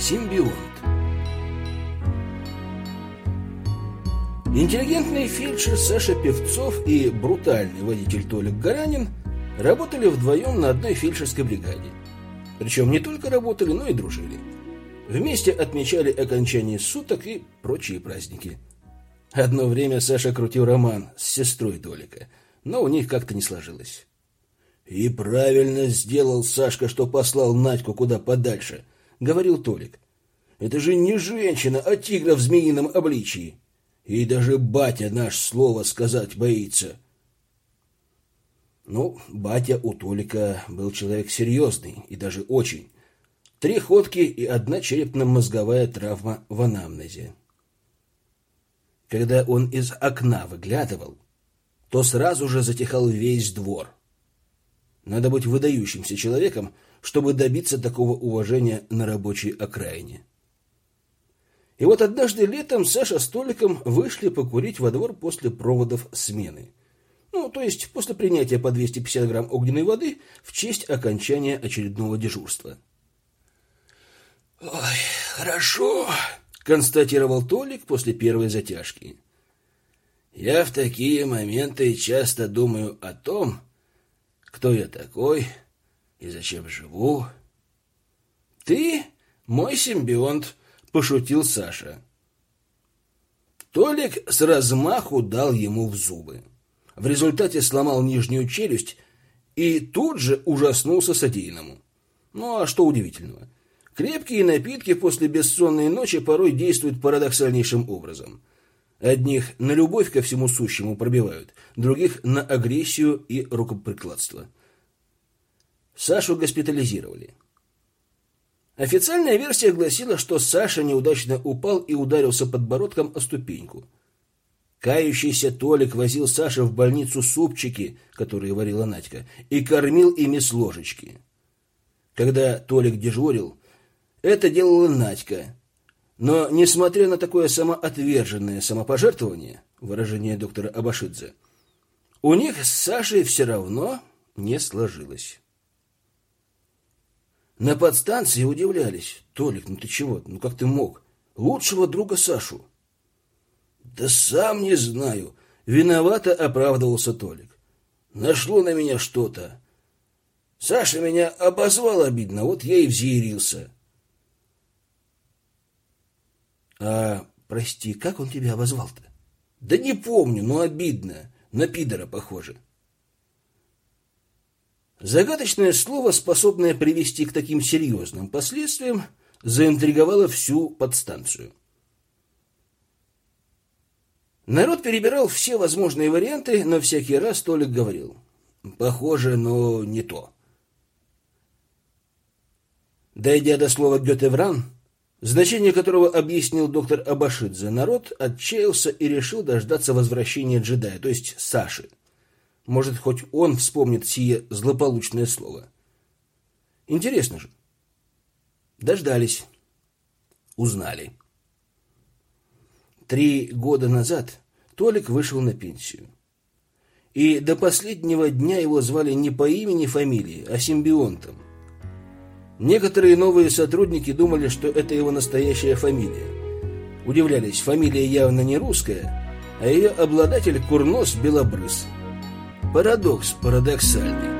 Симбионт Интеллигентный фельдшер Саша Певцов и брутальный водитель Толик Гаранин работали вдвоем на одной фельдшерской бригаде. Причем не только работали, но и дружили. Вместе отмечали окончание суток и прочие праздники. Одно время Саша крутил роман с сестрой Толика, но у них как-то не сложилось. «И правильно сделал Сашка, что послал Надьку куда подальше», — говорил Толик. «Это же не женщина, а тигра в змеином обличии. И даже батя наш слово сказать боится». Ну, батя у Толика был человек серьезный и даже очень. Три ходки и одна черепно-мозговая травма в анамнезе. Когда он из окна выглядывал, то сразу же затихал весь двор — надо быть выдающимся человеком, чтобы добиться такого уважения на рабочей окраине. И вот однажды летом Саша с Толиком вышли покурить во двор после проводов смены. Ну, то есть после принятия по 250 грамм огненной воды в честь окончания очередного дежурства. «Ой, хорошо», — констатировал Толик после первой затяжки. «Я в такие моменты часто думаю о том, кто я такой и зачем живу. Ты мой симбионт, пошутил Саша. Толик с размаху дал ему в зубы. В результате сломал нижнюю челюсть и тут же ужаснулся содеянному. Ну а что удивительного? Крепкие напитки после бессонной ночи порой действуют парадоксальнейшим образом. Одних на любовь ко всему сущему пробивают, других на агрессию и рукоприкладство. Сашу госпитализировали. Официальная версия гласила, что Саша неудачно упал и ударился подбородком о ступеньку. Кающийся Толик возил Саше в больницу супчики, которые варила Надька, и кормил ими с ложечки. Когда Толик дежурил, это делала Надька, но, несмотря на такое самоотверженное самопожертвование, выражение доктора Абашидзе, у них с Сашей все равно не сложилось. На подстанции удивлялись. «Толик, ну ты чего? Ну как ты мог? Лучшего друга Сашу». «Да сам не знаю». Виновато оправдывался Толик. «Нашло на меня что-то. Саша меня обозвал обидно, вот я и взъярился». А, прости, как он тебя обозвал-то? Да не помню, но обидно. На пидора похоже. Загадочное слово, способное привести к таким серьезным последствиям, заинтриговало всю подстанцию. Народ перебирал все возможные варианты, но всякий раз Толик говорил. Похоже, но не то. Дойдя до слова «гетевран», значение которого объяснил доктор Абашидзе, народ отчаялся и решил дождаться возвращения джедая, то есть Саши. Может, хоть он вспомнит сие злополучное слово. Интересно же. Дождались. Узнали. Три года назад Толик вышел на пенсию. И до последнего дня его звали не по имени фамилии, а симбионтом – Некоторые новые сотрудники думали, что это его настоящая фамилия. Удивлялись, фамилия явно не русская, а ее обладатель курнос белобрыс. Парадокс парадоксальный.